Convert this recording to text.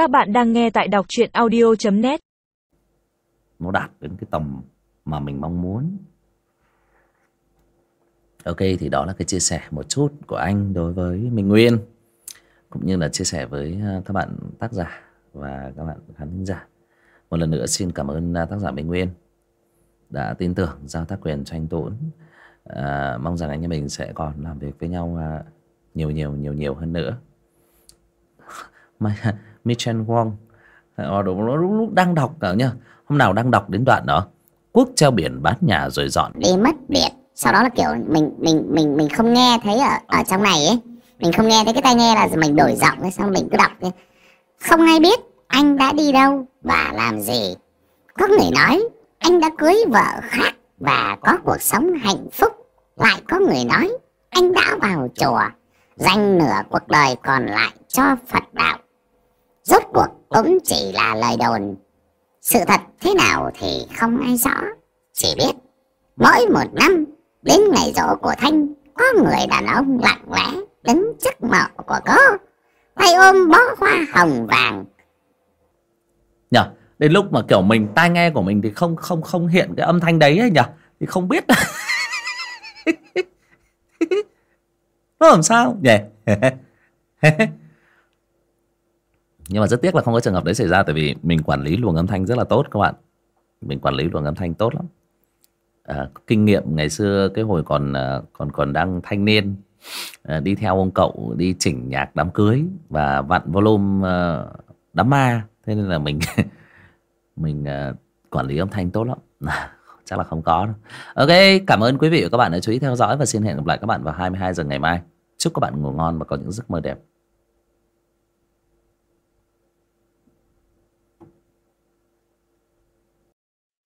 Các bạn đang nghe tại đọc truyện audio.net nó đạt đến cái tầm mà mình mong muốn. Ok thì đó là cái chia sẻ một chút của anh đối với Minh Nguyên cũng như là chia sẻ với à, các bạn tác giả và các bạn khán thính giả. Một lần nữa xin cảm ơn à, tác giả Minh Nguyên đã tin tưởng giao tác quyền cho anh Tốn à, mong rằng anh em mình sẽ còn làm việc với nhau à, nhiều nhiều nhiều nhiều hơn nữa. Mai- Michel Wong ờ, ờ, đúng lúc, lúc đang đọc cả nhá. Hôm nào đang đọc đến đoạn đó. Quốc treo biển bán nhà rồi dọn đi. Mất biệt sau đó là kiểu mình mình mình mình không nghe thấy ở ở trong này ấy. Mình không nghe thấy cái tai nghe là mình đổi giọng ấy xong mình cứ đọc ấy. không ai biết anh đã đi đâu và làm gì. Có người nói anh đã cưới vợ khác và có cuộc sống hạnh phúc. Lại có người nói anh đã vào chùa dành nửa cuộc đời còn lại cho phật đạo rốt cuộc cũng chỉ là lời đồn. Sự thật thế nào thì không ai rõ. Chỉ biết, mỗi một năm, đến ngày rỗ của thanh, có người đàn ông lặng lẽ đứng trước mộ của cô, tay ôm bó hoa hồng vàng. Nhở đến lúc mà kiểu mình tai nghe của mình thì không không không hiện cái âm thanh đấy ấy nhở thì không biết. Nó làm sao? Nhỉ. nhưng mà rất tiếc là không có trường hợp đấy xảy ra tại vì mình quản lý luồng âm thanh rất là tốt các bạn. Mình quản lý luồng âm thanh tốt lắm. À, kinh nghiệm ngày xưa cái hồi còn à, còn còn đang thanh niên à, đi theo ông cậu đi chỉnh nhạc đám cưới và vặn volume à, đám ma. Thế nên là mình mình à, quản lý âm thanh tốt lắm. Chắc là không có đâu. ok cảm ơn quý vị và các bạn đã chú ý theo dõi và xin hẹn gặp lại các bạn vào 22 giờ ngày mai. Chúc các bạn ngủ ngon và có những giấc mơ đẹp.